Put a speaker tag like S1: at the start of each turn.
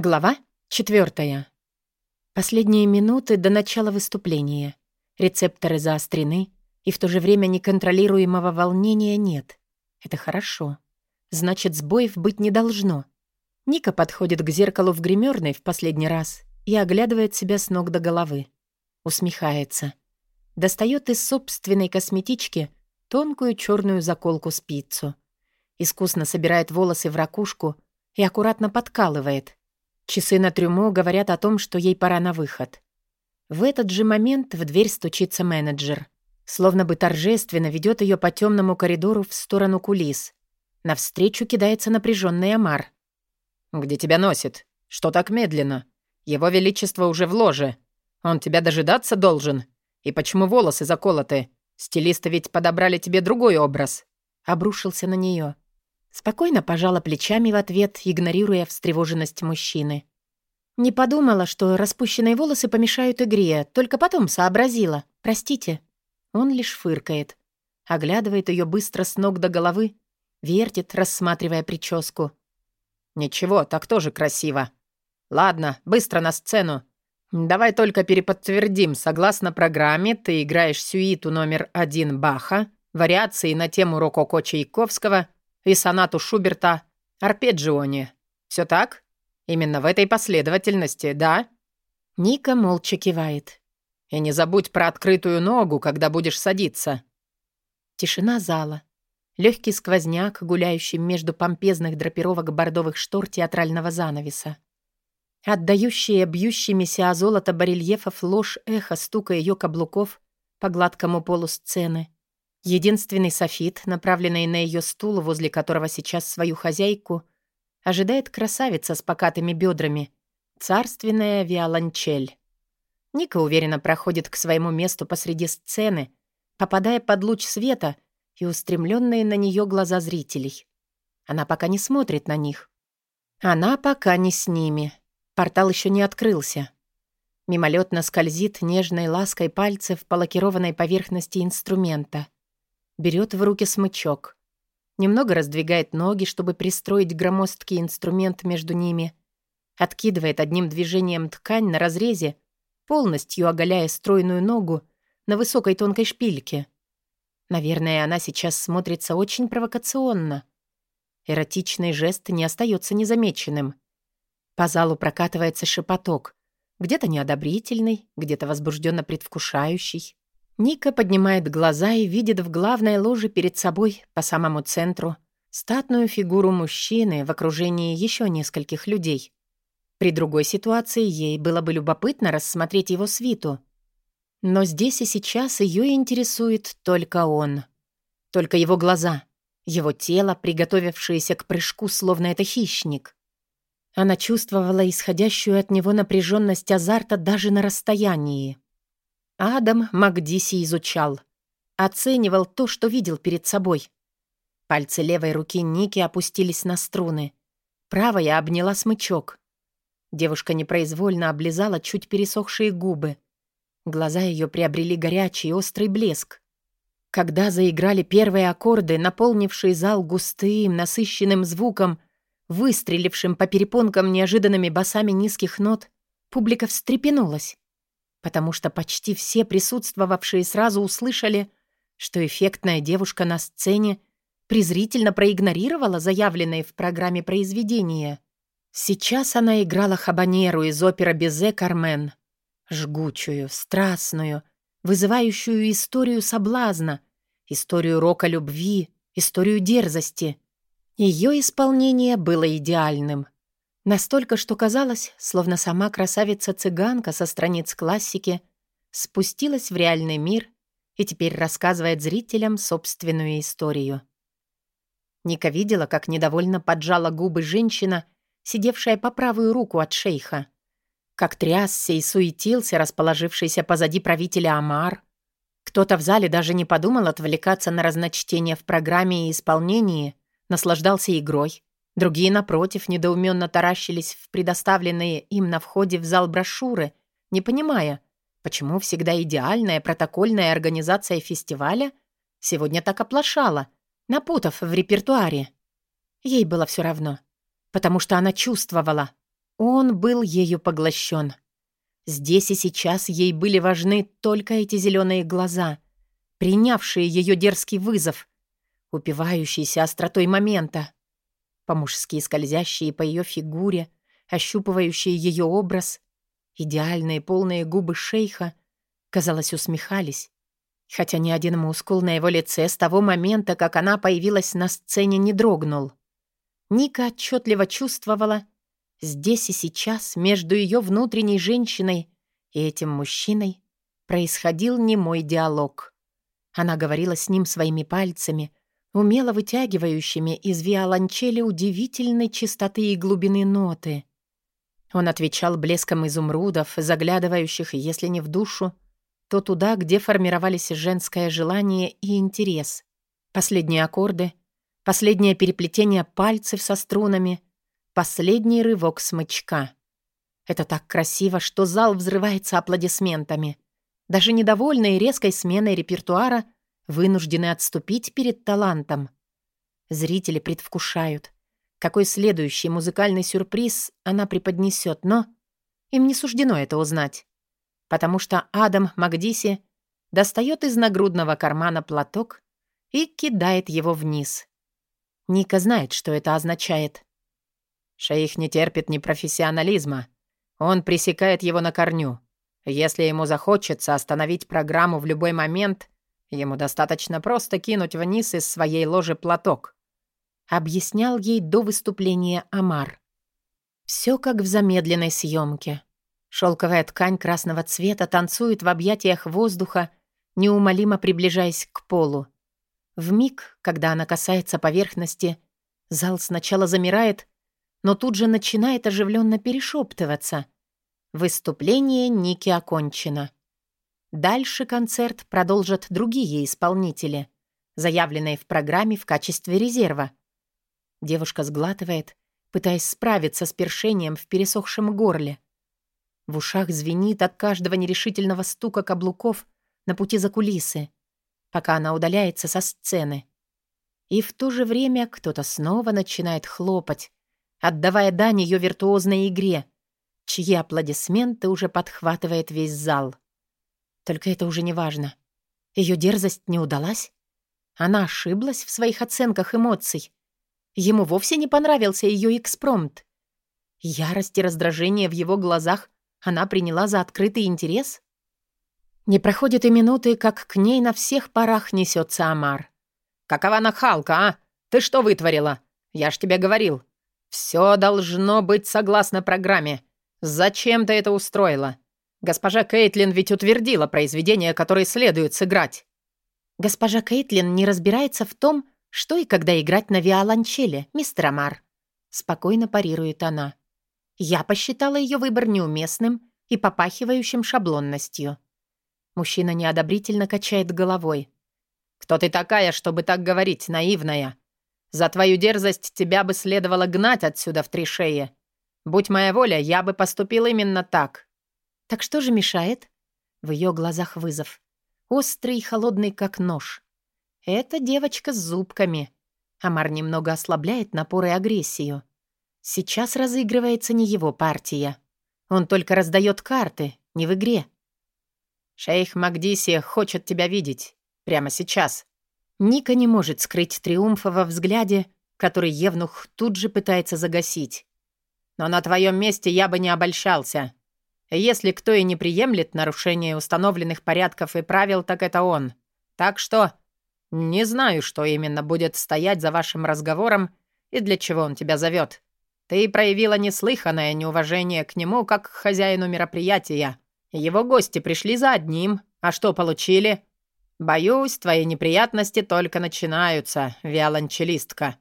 S1: Глава четвертая. Последние минуты до начала выступления. Рецепторы заострены, и в то же время неконтролируемого волнения нет. Это хорошо. Значит, сбоев быть не должно. Ника подходит к зеркалу в гримерной в последний раз и оглядывает себя с ног до головы. Усмехается. Достает из собственной косметички тонкую черную заколку-спицу. Искусно собирает волосы в ракушку и аккуратно подкалывает — Часы на трюмо говорят о том, что ей пора на выход. В этот же момент в дверь стучится менеджер. Словно бы торжественно ведет ее по темному коридору в сторону кулис. Навстречу кидается напряженный Амар.
S2: «Где тебя носит? Что так медленно? Его Величество уже в ложе. Он тебя дожидаться должен. И почему волосы заколоты? Стилисты ведь подобрали тебе другой образ».
S1: Обрушился на нее. Спокойно пожала плечами в ответ, игнорируя встревоженность мужчины. Не подумала, что распущенные волосы помешают игре, только потом сообразила. Простите. Он лишь фыркает. Оглядывает ее быстро с ног до головы, вертит, рассматривая прическу.
S2: «Ничего, так тоже красиво. Ладно, быстро на сцену. Давай только переподтвердим. Согласно программе, ты играешь сюиту номер один Баха, вариации на тему рококо Чайковского — и сонату Шуберта «Арпеджионе». Все так? Именно в этой последовательности, да?»
S1: Ника молча кивает.
S2: «И не забудь про открытую ногу, когда будешь садиться».
S1: Тишина зала. Легкий сквозняк, гуляющий между помпезных драпировок бордовых штор театрального занавеса. Отдающие бьющимися о золото барельефов ложь эхо стука ее каблуков по гладкому полу сцены — Единственный софит, направленный на ее стул, возле которого сейчас свою хозяйку, ожидает красавица с покатыми бедрами, царственная виолончель. Ника уверенно проходит к своему месту посреди сцены, попадая под луч света и устремленные на нее глаза зрителей. Она пока не смотрит на них. Она пока не с ними. Портал еще не открылся. Мимолетно скользит нежной лаской пальцев по лакированной поверхности инструмента — берет в руки смычок. Немного раздвигает ноги, чтобы пристроить громоздкий инструмент между ними. Откидывает одним движением ткань на разрезе, полностью оголяя стройную ногу на высокой тонкой шпильке. Наверное, она сейчас смотрится очень провокационно. Эротичный жест не остается незамеченным. По залу прокатывается шепоток. Где-то неодобрительный, где-то возбужденно предвкушающий. Ника поднимает глаза и видит в главной ложе перед собой, по самому центру, статную фигуру мужчины в окружении еще нескольких людей. При другой ситуации ей было бы любопытно рассмотреть его свиту. Но здесь и сейчас ее интересует только он. Только его глаза, его тело, приготовившееся к прыжку, словно это хищник. Она чувствовала исходящую от него напряженность азарта даже на расстоянии. Адам Макдиси изучал. Оценивал то, что видел перед собой. Пальцы левой руки Ники опустились на струны. Правая обняла смычок. Девушка непроизвольно облизала чуть пересохшие губы. Глаза ее приобрели горячий острый блеск. Когда заиграли первые аккорды, наполнившие зал густым, насыщенным звуком, выстрелившим по перепонкам неожиданными басами низких нот, публика встрепенулась потому что почти все присутствовавшие сразу услышали, что эффектная девушка на сцене презрительно проигнорировала заявленные в программе произведения. Сейчас она играла хабанеру из оперы «Безе Кармен». Жгучую, страстную, вызывающую историю соблазна, историю рока любви, историю дерзости. Ее исполнение было идеальным — Настолько, что казалось, словно сама красавица-цыганка со страниц классики спустилась в реальный мир и теперь рассказывает зрителям собственную историю. Ника видела, как недовольно поджала губы женщина, сидевшая по правую руку от шейха. Как трясся и суетился расположившийся позади правителя Амар. Кто-то в зале даже не подумал отвлекаться на разночтение в программе и исполнении, наслаждался игрой. Другие, напротив, недоуменно таращились в предоставленные им на входе в зал брошюры, не понимая, почему всегда идеальная протокольная организация фестиваля сегодня так оплошала, напутав в репертуаре. Ей было все равно, потому что она чувствовала. Он был ею поглощен. Здесь и сейчас ей были важны только эти зеленые глаза, принявшие ее дерзкий вызов, упивающиеся остротой момента, по-мужски скользящие по ее фигуре, ощупывающие ее образ, идеальные полные губы шейха, казалось, усмехались, хотя ни один мускул на его лице с того момента, как она появилась на сцене, не дрогнул. Ника отчетливо чувствовала, здесь и сейчас между ее внутренней женщиной и этим мужчиной происходил немой диалог. Она говорила с ним своими пальцами, умело вытягивающими из виолончели удивительной чистоты и глубины ноты. Он отвечал блеском изумрудов, заглядывающих, если не в душу, то туда, где формировались женское желание и интерес. Последние аккорды, последнее переплетение пальцев со струнами, последний рывок смычка. Это так красиво, что зал взрывается аплодисментами. Даже недовольные резкой сменой репертуара вынуждены отступить перед талантом. Зрители предвкушают, какой следующий музыкальный сюрприз она преподнесет, но им не суждено это узнать потому что Адам Макдиси достает из нагрудного кармана платок и кидает его вниз. Ника знает, что это означает. Шейх не терпит непрофессионализма. Он пресекает его на корню. Если ему захочется остановить программу в любой момент, ему достаточно просто кинуть вниз из своей ложи платок. Объяснял ей до выступления Амар. Все как в замедленной съемке. Шелковая ткань красного цвета танцует в объятиях воздуха, неумолимо приближаясь к полу. В миг, когда она касается поверхности, зал сначала замирает, но тут же начинает оживленно перешептываться. Выступление Ники окончено. Дальше концерт продолжат другие исполнители, заявленные в программе в качестве резерва. Девушка сглатывает, пытаясь справиться с першением в пересохшем горле. В ушах звенит от каждого нерешительного стука каблуков на пути за кулисы, пока она удаляется со сцены. И в то же время кто-то снова начинает хлопать, отдавая дань ее виртуозной игре, чьи аплодисменты уже подхватывает весь зал. Только это уже не важно. Ее дерзость не удалась? Она ошиблась в своих оценках эмоций. Ему вовсе не понравился ее экспромт. Ярость и раздражение в его глазах она приняла за открытый интерес? Не проходит и минуты, как к ней на всех парах несется Амар. «Какова нахалка, а? Ты что вытворила? Я ж тебе говорил. Все должно быть согласно программе. Зачем ты это устроила? Госпожа Кейтлин ведь утвердила произведение, которое следует сыграть». «Госпожа Кейтлин не разбирается в том, что и когда играть на виолончели, мистер Амар», — спокойно парирует она. Я посчитала ее выбор неуместным и попахивающим шаблонностью. Мужчина неодобрительно качает головой. «Кто ты такая, чтобы так говорить, наивная? За твою дерзость тебя бы следовало гнать отсюда в три шеи. Будь моя воля, я бы поступил именно так». «Так что же мешает?» В ее глазах вызов. Острый и холодный, как нож. «Это девочка с зубками». Амар немного ослабляет напор и агрессию. Сейчас разыгрывается не его партия. Он только раздает карты, не в игре. «Шейх Магдиси хочет тебя видеть. Прямо сейчас». Ника не может скрыть триумфа во взгляде, который Евнух тут же пытается загасить. «Но на твоем месте я бы не обольщался. Если кто и не приемлет нарушение установленных порядков и правил, так это он. Так что не знаю, что именно будет стоять за вашим разговором и для чего он тебя зовет. Ты проявила неслыханное неуважение к нему, как к хозяину мероприятия. Его гости пришли за одним, а что получили? Боюсь, твои неприятности только начинаются, виолончелистка».